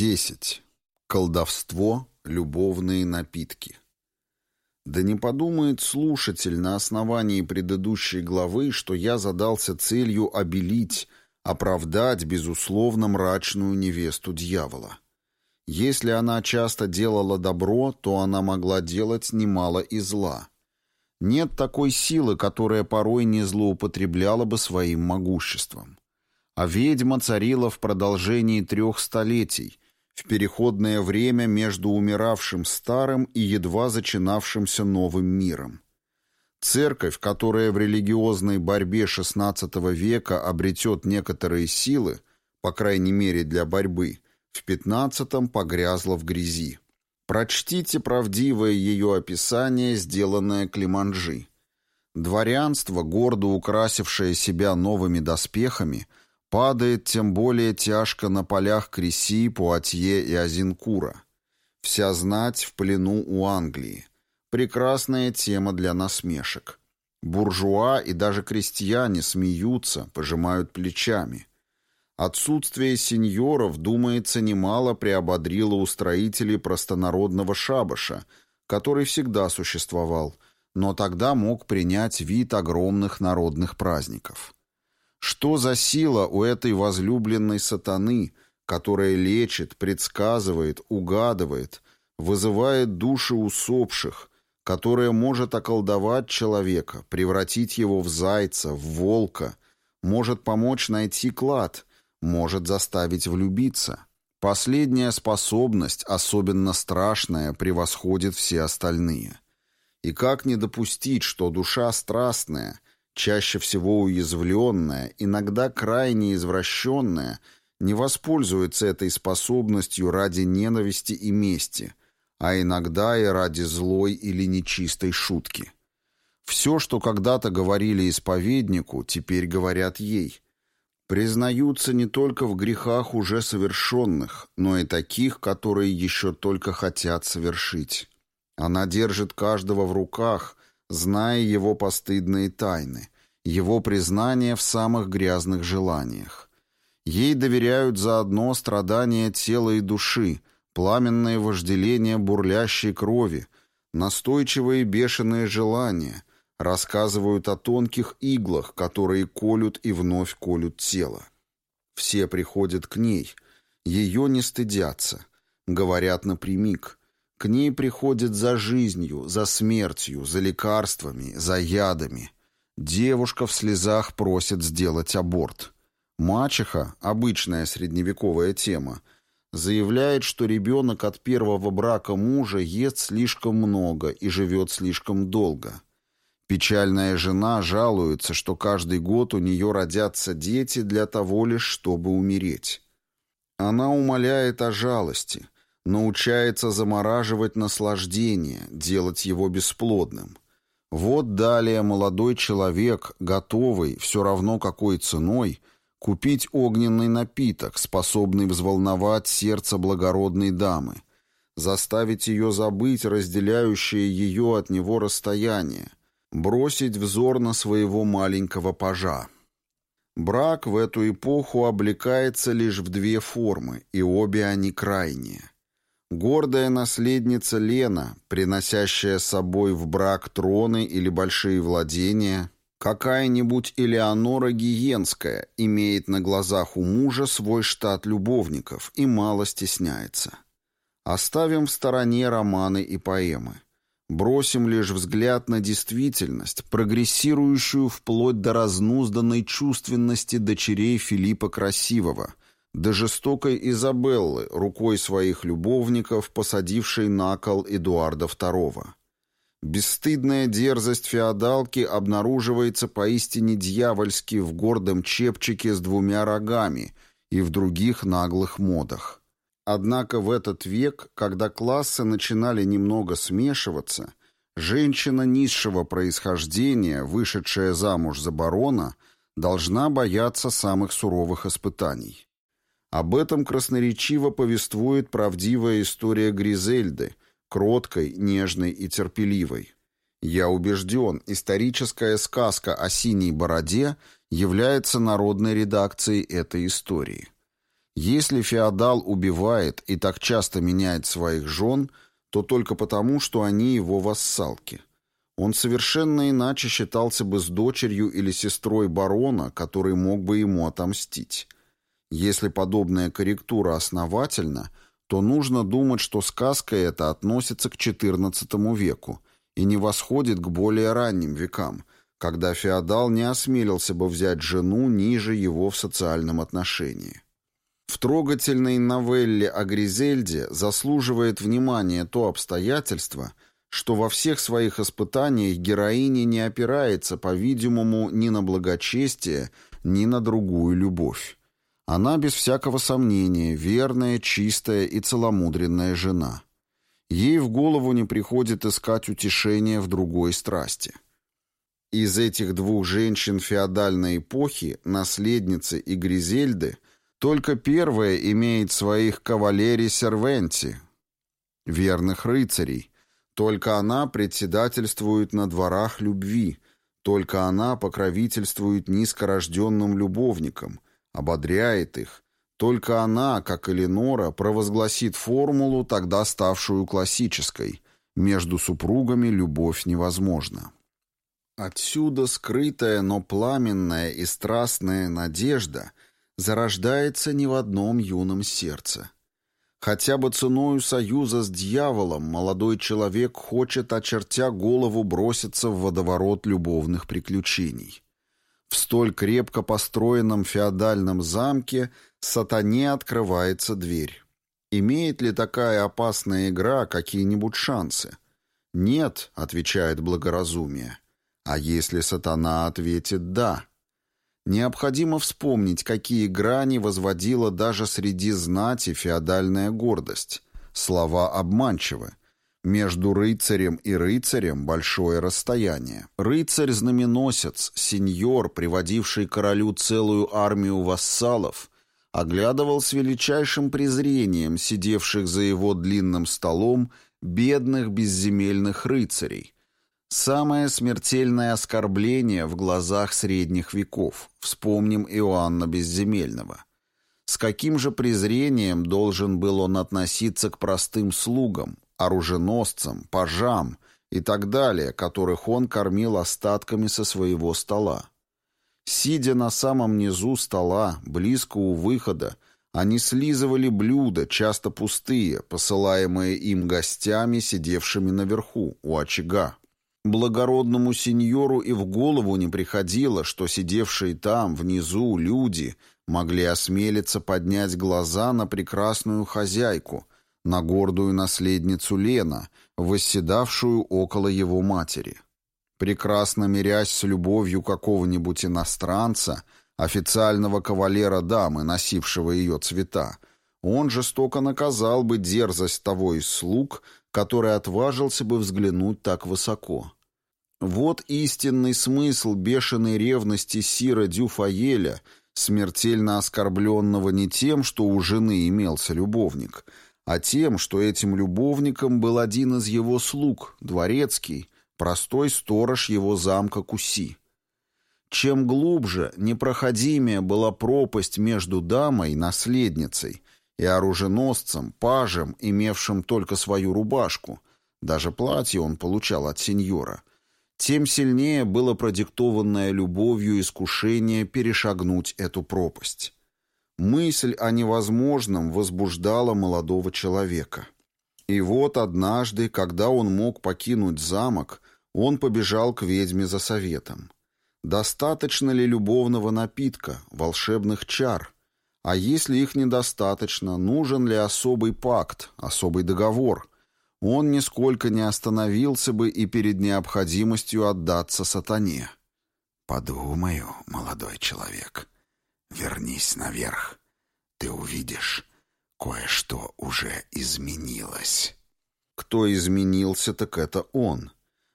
10. Колдовство, любовные напитки. Да не подумает слушатель на основании предыдущей главы, что я задался целью обелить, оправдать, безусловно, мрачную невесту дьявола. Если она часто делала добро, то она могла делать немало и зла. Нет такой силы, которая порой не злоупотребляла бы своим могуществом. А ведьма царила в продолжении трех столетий, в переходное время между умиравшим старым и едва зачинавшимся новым миром. Церковь, которая в религиозной борьбе XVI века обретет некоторые силы, по крайней мере для борьбы, в XV погрязла в грязи. Прочтите правдивое ее описание, сделанное Климанджи. Дворянство, гордо украсившее себя новыми доспехами – Падает тем более тяжко на полях Креси, Пуатье и Азинкура. Вся знать в плену у Англии. Прекрасная тема для насмешек. Буржуа и даже крестьяне смеются, пожимают плечами. Отсутствие сеньоров, думается, немало приободрило у строителей простонародного шабаша, который всегда существовал, но тогда мог принять вид огромных народных праздников. Что за сила у этой возлюбленной сатаны, которая лечит, предсказывает, угадывает, вызывает души усопших, которая может околдовать человека, превратить его в зайца, в волка, может помочь найти клад, может заставить влюбиться. Последняя способность, особенно страшная, превосходит все остальные. И как не допустить, что душа страстная – чаще всего уязвленная, иногда крайне извращенная, не воспользуется этой способностью ради ненависти и мести, а иногда и ради злой или нечистой шутки. Все, что когда-то говорили исповеднику, теперь говорят ей. Признаются не только в грехах уже совершенных, но и таких, которые еще только хотят совершить. Она держит каждого в руках, зная его постыдные тайны, его признание в самых грязных желаниях. Ей доверяют заодно страдания тела и души, пламенное вожделение бурлящей крови, настойчивые бешеные желания, рассказывают о тонких иглах, которые колют и вновь колют тело. Все приходят к ней, ее не стыдятся, говорят напрямик – к ней приходят за жизнью, за смертью, за лекарствами, за ядами. Девушка в слезах просит сделать аборт. Мачеха, обычная средневековая тема, заявляет, что ребенок от первого брака мужа ест слишком много и живет слишком долго. Печальная жена жалуется, что каждый год у нее родятся дети для того лишь, чтобы умереть. Она умоляет о жалости – научается замораживать наслаждение, делать его бесплодным. Вот далее молодой человек, готовый, все равно какой ценой, купить огненный напиток, способный взволновать сердце благородной дамы, заставить ее забыть разделяющее ее от него расстояние, бросить взор на своего маленького пажа. Брак в эту эпоху облекается лишь в две формы, и обе они крайние. Гордая наследница Лена, приносящая с собой в брак троны или большие владения, какая-нибудь Элеонора Гиенская имеет на глазах у мужа свой штат любовников и мало стесняется. Оставим в стороне романы и поэмы. Бросим лишь взгляд на действительность, прогрессирующую вплоть до разнузданной чувственности дочерей Филиппа Красивого – до жестокой Изабеллы, рукой своих любовников, посадившей на кол Эдуарда II. Бесстыдная дерзость феодалки обнаруживается поистине дьявольски в гордом чепчике с двумя рогами и в других наглых модах. Однако в этот век, когда классы начинали немного смешиваться, женщина низшего происхождения, вышедшая замуж за барона, должна бояться самых суровых испытаний. Об этом красноречиво повествует правдивая история Гризельды, кроткой, нежной и терпеливой. Я убежден, историческая сказка о синей бороде является народной редакцией этой истории. Если феодал убивает и так часто меняет своих жен, то только потому, что они его вассалки. Он совершенно иначе считался бы с дочерью или сестрой барона, который мог бы ему отомстить. Если подобная корректура основательна, то нужно думать, что сказка эта относится к XIV веку и не восходит к более ранним векам, когда феодал не осмелился бы взять жену ниже его в социальном отношении. В трогательной новелле о Гризельде заслуживает внимания то обстоятельство, что во всех своих испытаниях героиня не опирается, по-видимому, ни на благочестие, ни на другую любовь. Она, без всякого сомнения, верная, чистая и целомудренная жена. Ей в голову не приходит искать утешения в другой страсти. Из этих двух женщин феодальной эпохи, наследницы и Гризельды – только первая имеет своих кавалери-сервенти, верных рыцарей. Только она председательствует на дворах любви. Только она покровительствует низкорожденным любовникам, ободряет их. Только она, как Эленора, провозгласит формулу, тогда ставшую классической. Между супругами любовь невозможна. Отсюда скрытая, но пламенная и страстная надежда — зарождается не в одном юном сердце. Хотя бы ценою союза с дьяволом молодой человек хочет, очертя голову, броситься в водоворот любовных приключений. В столь крепко построенном феодальном замке сатане открывается дверь. Имеет ли такая опасная игра какие-нибудь шансы? «Нет», — отвечает благоразумие. А если сатана ответит «да»? Необходимо вспомнить, какие грани возводила даже среди знати феодальная гордость. Слова обманчивы. Между рыцарем и рыцарем большое расстояние. Рыцарь-знаменосец, сеньор, приводивший королю целую армию вассалов, оглядывал с величайшим презрением сидевших за его длинным столом бедных безземельных рыцарей – Самое смертельное оскорбление в глазах средних веков. Вспомним Иоанна Безземельного. С каким же презрением должен был он относиться к простым слугам, оруженосцам, пажам и так далее, которых он кормил остатками со своего стола. Сидя на самом низу стола, близко у выхода, они слизывали блюда, часто пустые, посылаемые им гостями, сидевшими наверху, у очага. Благородному сеньору и в голову не приходило, что сидевшие там, внизу, люди могли осмелиться поднять глаза на прекрасную хозяйку, на гордую наследницу Лена, восседавшую около его матери. Прекрасно мирясь с любовью какого-нибудь иностранца, официального кавалера дамы, носившего ее цвета, он жестоко наказал бы дерзость того из слуг, который отважился бы взглянуть так высоко. Вот истинный смысл бешеной ревности Сира Дюфаеля, смертельно оскорбленного не тем, что у жены имелся любовник, а тем, что этим любовником был один из его слуг, дворецкий, простой сторож его замка Куси. Чем глубже, непроходимее была пропасть между дамой, наследницей, и оруженосцем, пажем, имевшим только свою рубашку, даже платье он получал от сеньора, тем сильнее было продиктованное любовью искушение перешагнуть эту пропасть. Мысль о невозможном возбуждала молодого человека. И вот однажды, когда он мог покинуть замок, он побежал к ведьме за советом. Достаточно ли любовного напитка, волшебных чар – а если их недостаточно, нужен ли особый пакт, особый договор? Он нисколько не остановился бы и перед необходимостью отдаться сатане. «Подумаю, молодой человек, вернись наверх. Ты увидишь, кое-что уже изменилось». Кто изменился, так это он.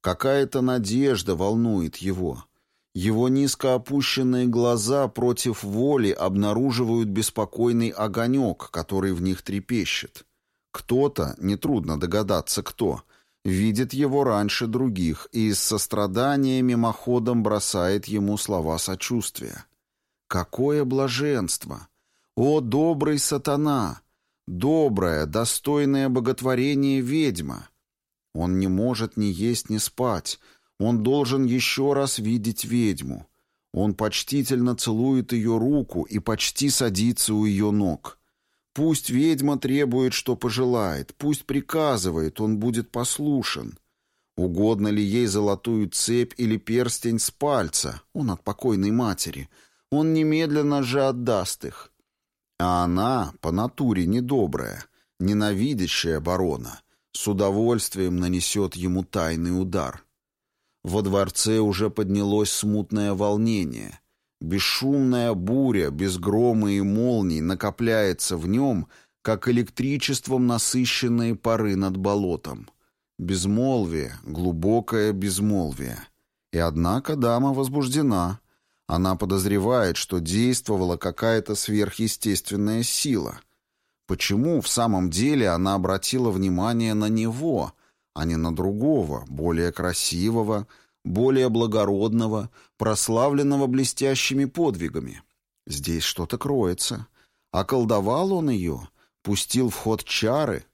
Какая-то надежда волнует его. Его низко опущенные глаза против воли обнаруживают беспокойный огонек, который в них трепещет. Кто-то, нетрудно догадаться кто, видит его раньше других и с сострадания мимоходом бросает ему слова сочувствия. Какое блаженство! О, добрый сатана! Добрая, достойная боготворения ведьма! Он не может ни есть, ни спать. Он должен еще раз видеть ведьму. Он почтительно целует ее руку и почти садится у ее ног. Пусть ведьма требует, что пожелает, пусть приказывает, он будет послушен. Угодно ли ей золотую цепь или перстень с пальца, он от покойной матери, он немедленно же отдаст их. А она по натуре недобрая, ненавидящая барона, с удовольствием нанесет ему тайный удар. Во дворце уже поднялось смутное волнение — Бесшумная буря, без грома и молний накопляется в нем, как электричеством насыщенные пары над болотом. Безмолвие, глубокое безмолвие. И однако дама возбуждена. Она подозревает, что действовала какая-то сверхъестественная сила. Почему в самом деле она обратила внимание на него, а не на другого, более красивого, более благородного, прославленного блестящими подвигами. Здесь что-то кроется. Околдовал он ее, пустил в ход чары,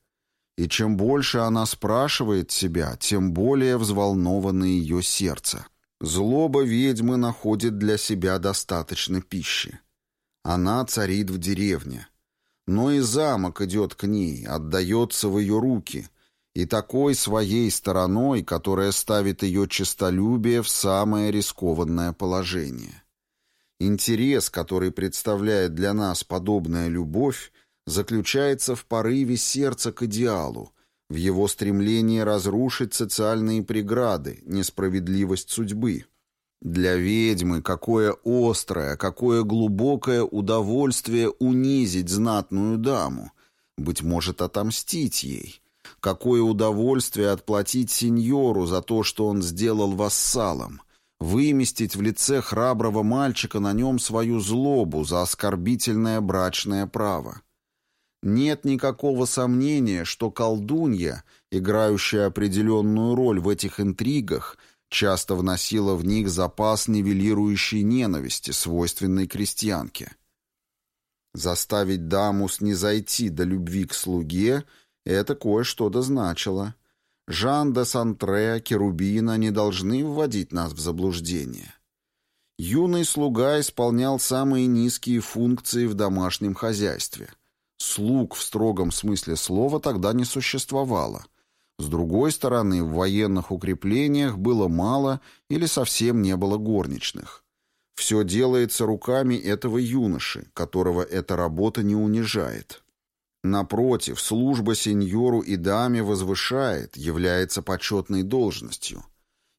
и чем больше она спрашивает себя, тем более взволновано ее сердце. Злоба ведьмы находит для себя достаточно пищи. Она царит в деревне. Но и замок идет к ней, отдается в ее руки, и такой своей стороной, которая ставит ее честолюбие в самое рискованное положение. Интерес, который представляет для нас подобная любовь, заключается в порыве сердца к идеалу, в его стремлении разрушить социальные преграды, несправедливость судьбы. Для ведьмы какое острое, какое глубокое удовольствие унизить знатную даму, быть может, отомстить ей, Какое удовольствие отплатить сеньору за то, что он сделал вассалом, выместить в лице храброго мальчика на нем свою злобу за оскорбительное брачное право. Нет никакого сомнения, что колдунья, играющая определенную роль в этих интригах, часто вносила в них запас нивелирующей ненависти, свойственной крестьянке. Заставить даму снизойти до любви к слуге — это кое-что дозначило. Жан де Сантре, Керубина не должны вводить нас в заблуждение. Юный слуга исполнял самые низкие функции в домашнем хозяйстве. Слуг в строгом смысле слова тогда не существовало. С другой стороны, в военных укреплениях было мало или совсем не было горничных. Все делается руками этого юноши, которого эта работа не унижает. Напротив, служба сеньору и даме возвышает, является почетной должностью.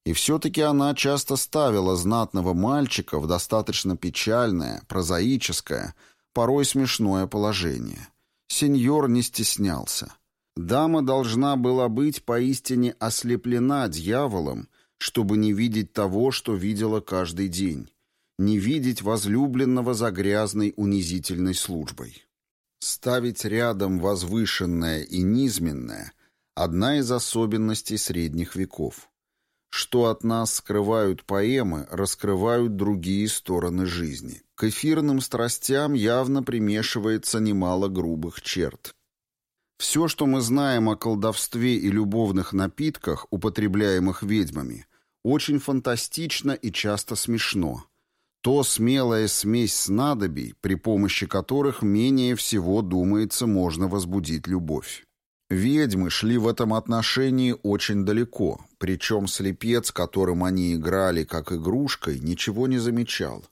И все-таки она часто ставила знатного мальчика в достаточно печальное, прозаическое, порой смешное положение. Сеньор не стеснялся. Дама должна была быть поистине ослеплена дьяволом, чтобы не видеть того, что видела каждый день, не видеть возлюбленного за грязной унизительной службой. Ставить рядом возвышенное и низменное – одна из особенностей средних веков. Что от нас скрывают поэмы, раскрывают другие стороны жизни. К эфирным страстям явно примешивается немало грубых черт. Все, что мы знаем о колдовстве и любовных напитках, употребляемых ведьмами, очень фантастично и часто смешно – то смелая смесь снадобий, при помощи которых менее всего, думается, можно возбудить любовь. Ведьмы шли в этом отношении очень далеко, причем слепец, которым они играли как игрушкой, ничего не замечал.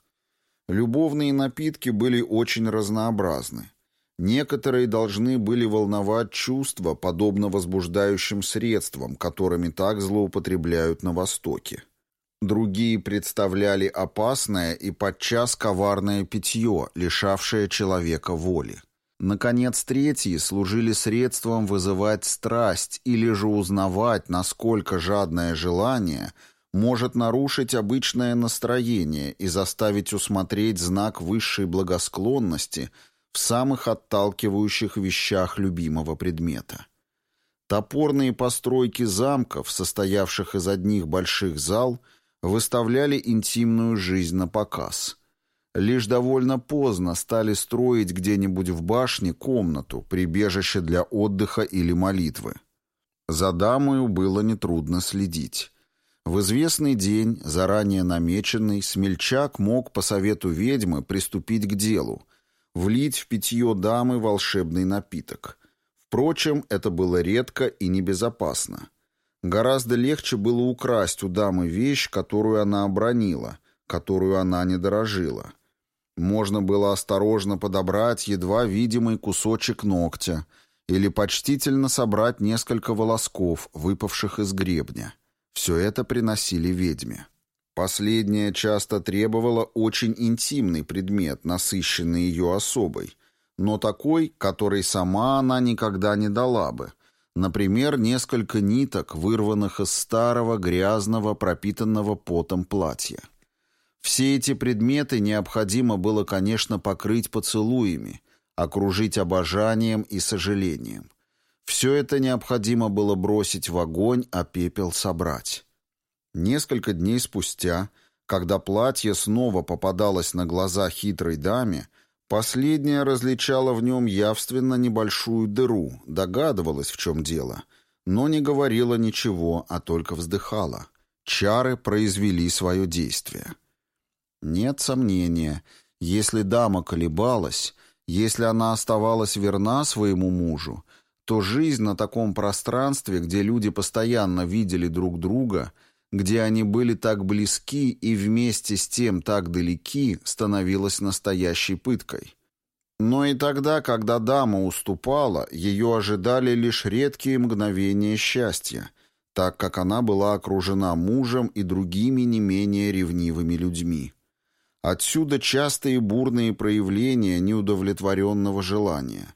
Любовные напитки были очень разнообразны. Некоторые должны были волновать чувства, подобно возбуждающим средствам, которыми так злоупотребляют на Востоке. Другие представляли опасное и подчас коварное питье, лишавшее человека воли. Наконец, третьи служили средством вызывать страсть или же узнавать, насколько жадное желание может нарушить обычное настроение и заставить усмотреть знак высшей благосклонности в самых отталкивающих вещах любимого предмета. Топорные постройки замков, состоявших из одних больших зал – выставляли интимную жизнь на показ. Лишь довольно поздно стали строить где-нибудь в башне комнату, прибежище для отдыха или молитвы. За дамою было нетрудно следить. В известный день, заранее намеченный, смельчак мог по совету ведьмы приступить к делу, влить в питье дамы волшебный напиток. Впрочем, это было редко и небезопасно. Гораздо легче было украсть у дамы вещь, которую она обронила, которую она не дорожила. Можно было осторожно подобрать едва видимый кусочек ногтя или почтительно собрать несколько волосков, выпавших из гребня. Все это приносили ведьме. Последняя часто требовала очень интимный предмет, насыщенный ее особой, но такой, который сама она никогда не дала бы. Например, несколько ниток, вырванных из старого, грязного, пропитанного потом платья. Все эти предметы необходимо было, конечно, покрыть поцелуями, окружить обожанием и сожалением. Все это необходимо было бросить в огонь, а пепел собрать. Несколько дней спустя, когда платье снова попадалось на глаза хитрой даме, последняя различала в нем явственно небольшую дыру, догадывалась, в чем дело, но не говорила ничего, а только вздыхала. Чары произвели свое действие. Нет сомнения, если дама колебалась, если она оставалась верна своему мужу, то жизнь на таком пространстве, где люди постоянно видели друг друга, где они были так близки и вместе с тем так далеки, становилась настоящей пыткой. Но и тогда, когда дама уступала, ее ожидали лишь редкие мгновения счастья, так как она была окружена мужем и другими не менее ревнивыми людьми. Отсюда частые бурные проявления неудовлетворенного желания.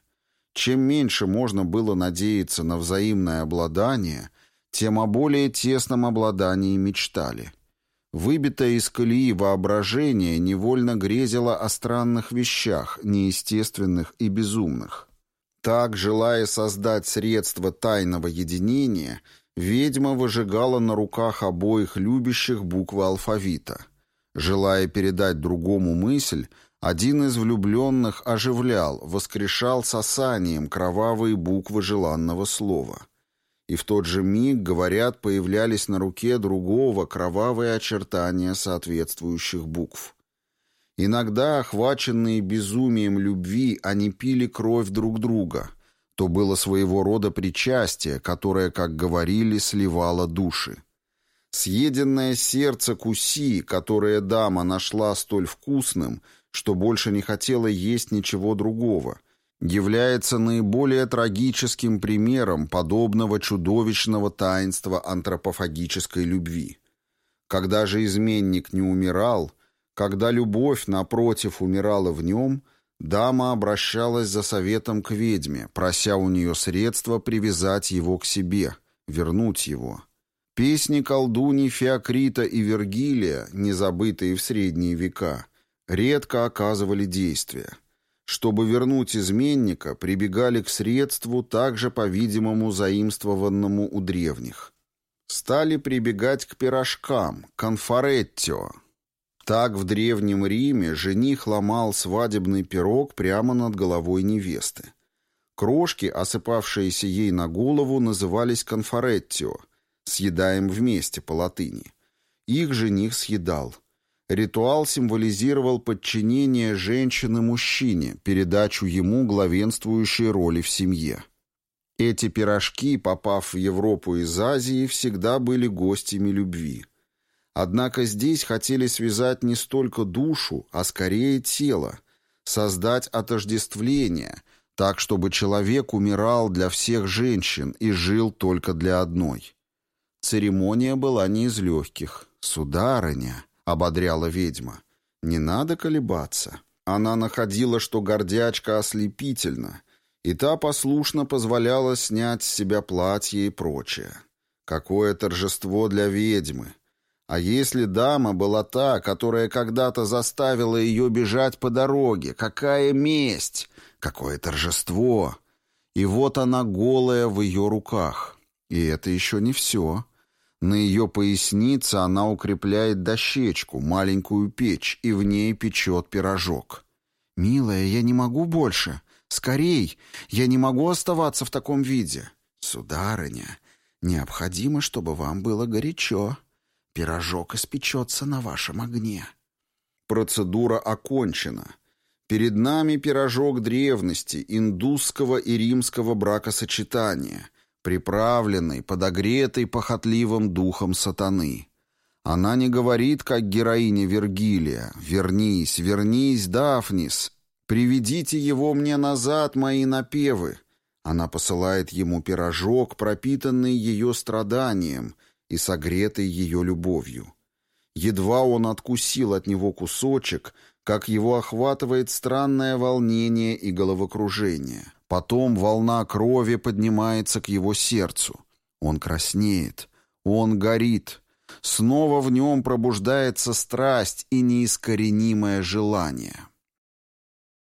Чем меньше можно было надеяться на взаимное обладание, тем о более тесном обладании мечтали. Выбитое из колеи воображение невольно грезило о странных вещах, неестественных и безумных. Так, желая создать средства тайного единения, ведьма выжигала на руках обоих любящих буквы алфавита – Желая передать другому мысль, один из влюбленных оживлял, воскрешал сосанием кровавые буквы желанного слова. И в тот же миг, говорят, появлялись на руке другого кровавые очертания соответствующих букв. Иногда, охваченные безумием любви, они пили кровь друг друга. То было своего рода причастие, которое, как говорили, сливало души. Съеденное сердце Куси, которое дама нашла столь вкусным, что больше не хотела есть ничего другого, является наиболее трагическим примером подобного чудовищного таинства антропофагической любви. Когда же изменник не умирал, когда любовь, напротив, умирала в нем, дама обращалась за советом к ведьме, прося у нее средства привязать его к себе, вернуть его. Песни колдуний Феокрита и Вергилия, незабытые в средние века, редко оказывали действие. Чтобы вернуть изменника, прибегали к средству, также, по-видимому, заимствованному у древних. Стали прибегать к пирожкам, конфореттио. Так в Древнем Риме жених ломал свадебный пирог прямо над головой невесты. Крошки, осыпавшиеся ей на голову, назывались конфореттио – съедаем вместе по латыни. Их жених съедал. Ритуал символизировал подчинение женщины мужчине, передачу ему главенствующей роли в семье. Эти пирожки, попав в Европу из Азии, всегда были гостями любви. Однако здесь хотели связать не столько душу, а скорее тело, создать отождествление, так чтобы человек умирал для всех женщин и жил только для одной. Церемония была не из легких. «Сударыня», — ободряла ведьма, — «не надо колебаться». Она находила, что гордячка ослепительна, и та послушно позволяла снять с себя платье и прочее. Какое торжество для ведьмы! А если дама была та, которая когда-то заставила ее бежать по дороге, какая месть! Какое торжество! И вот она голая в ее руках. И это еще не все. На ее пояснице она укрепляет дощечку, маленькую печь, и в ней печет пирожок. «Милая, я не могу больше. Скорей! Я не могу оставаться в таком виде. Сударыня, необходимо, чтобы вам было горячо. Пирожок испечется на вашем огне». Процедура окончена. Перед нами пирожок древности, индусского и римского бракосочетания, приправленный, подогретый похотливым духом сатаны. Она не говорит, как героиня Вергилия «Вернись, вернись, Дафнис! Приведите его мне назад, мои напевы!» Она посылает ему пирожок, пропитанный ее страданием и согретый ее любовью. Едва он откусил от него кусочек, как его охватывает странное волнение и головокружение. Потом волна крови поднимается к его сердцу. Он краснеет, он горит. Снова в нем пробуждается страсть и неискоренимое желание.